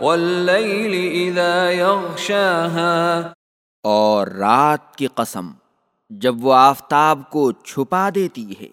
واللیل اذا یغشاها اور رات کی قسم جب وہ آفتاب کو چھپا دیتی ہے۔